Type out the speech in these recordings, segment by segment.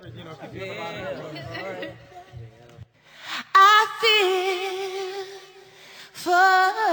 I feel for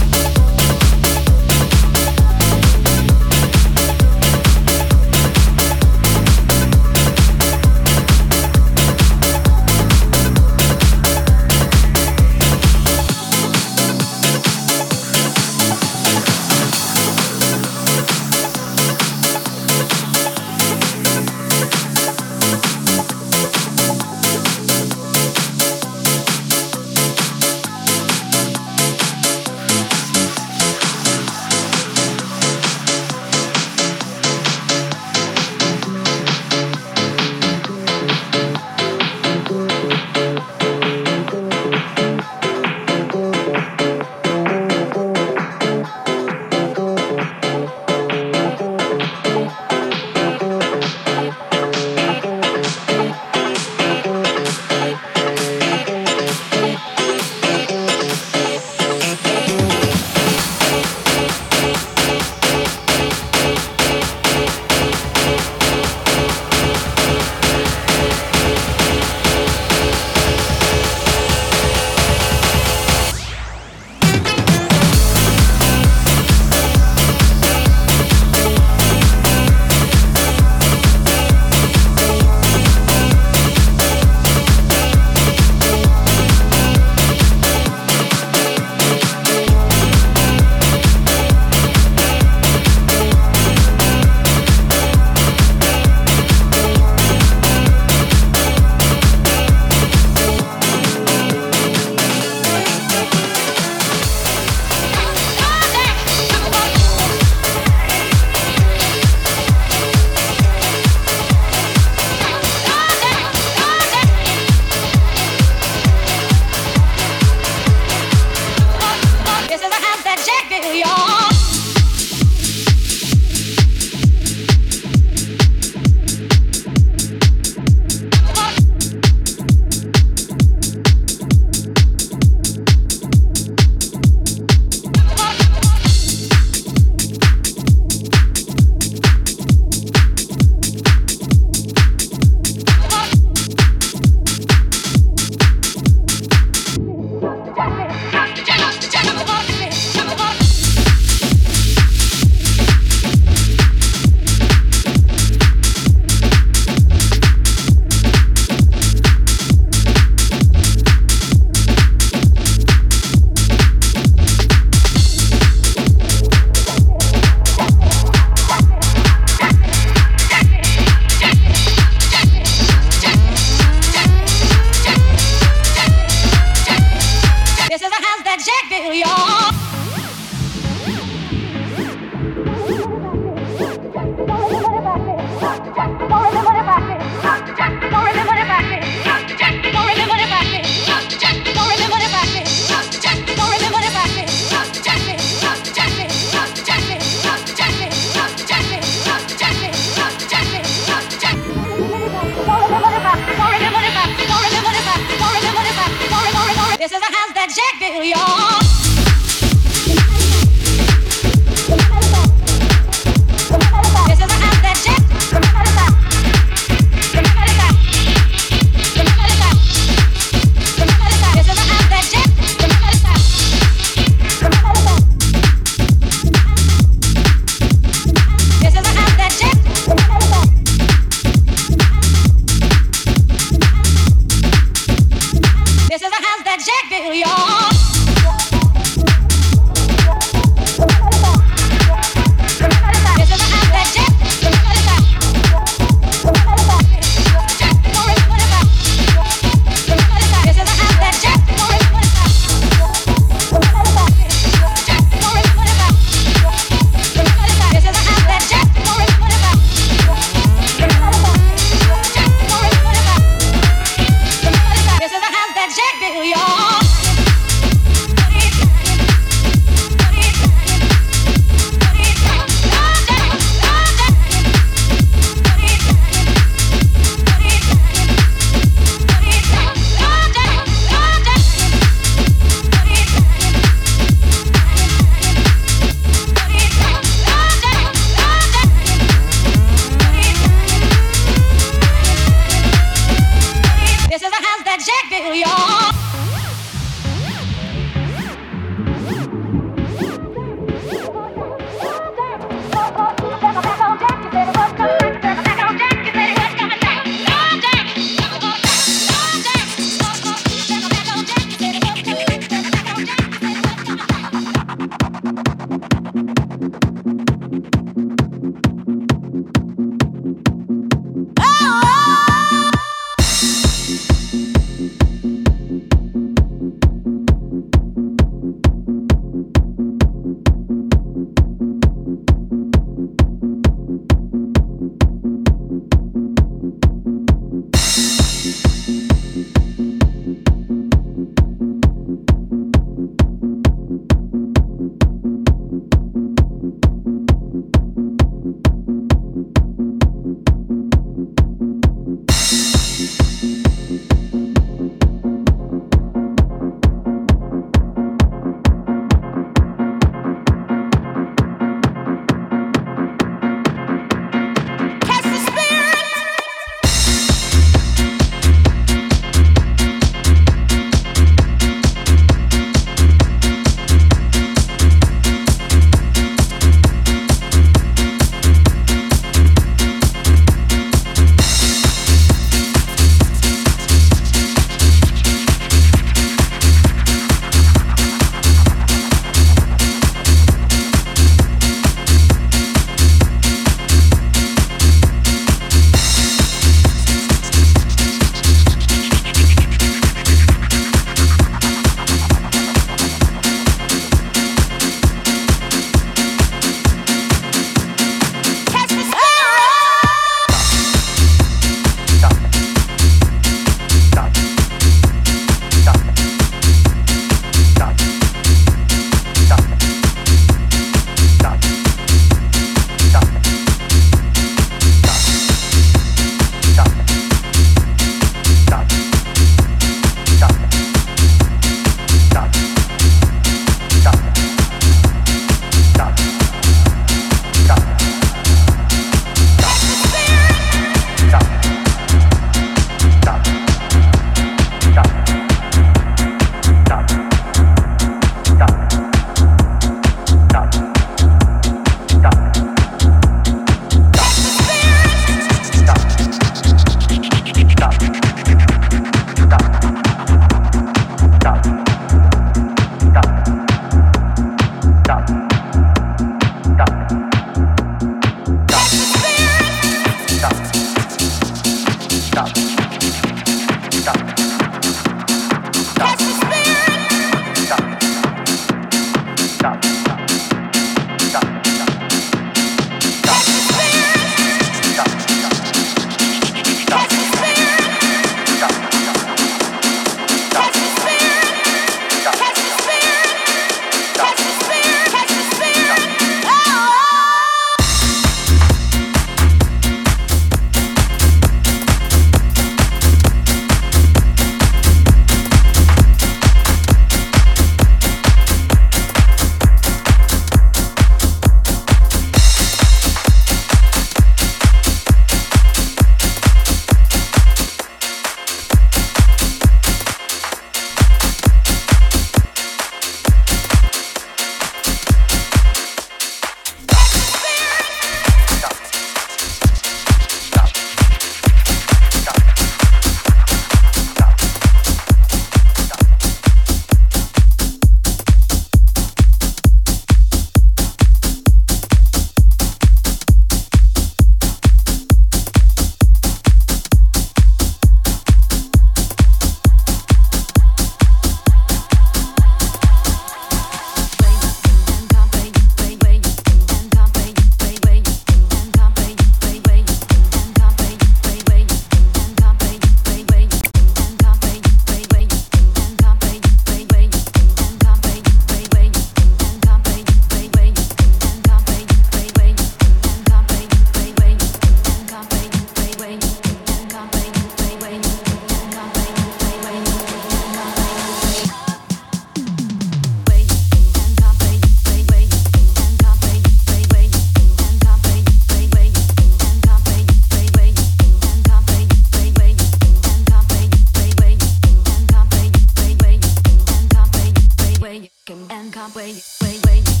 and can't wait, wait, wait.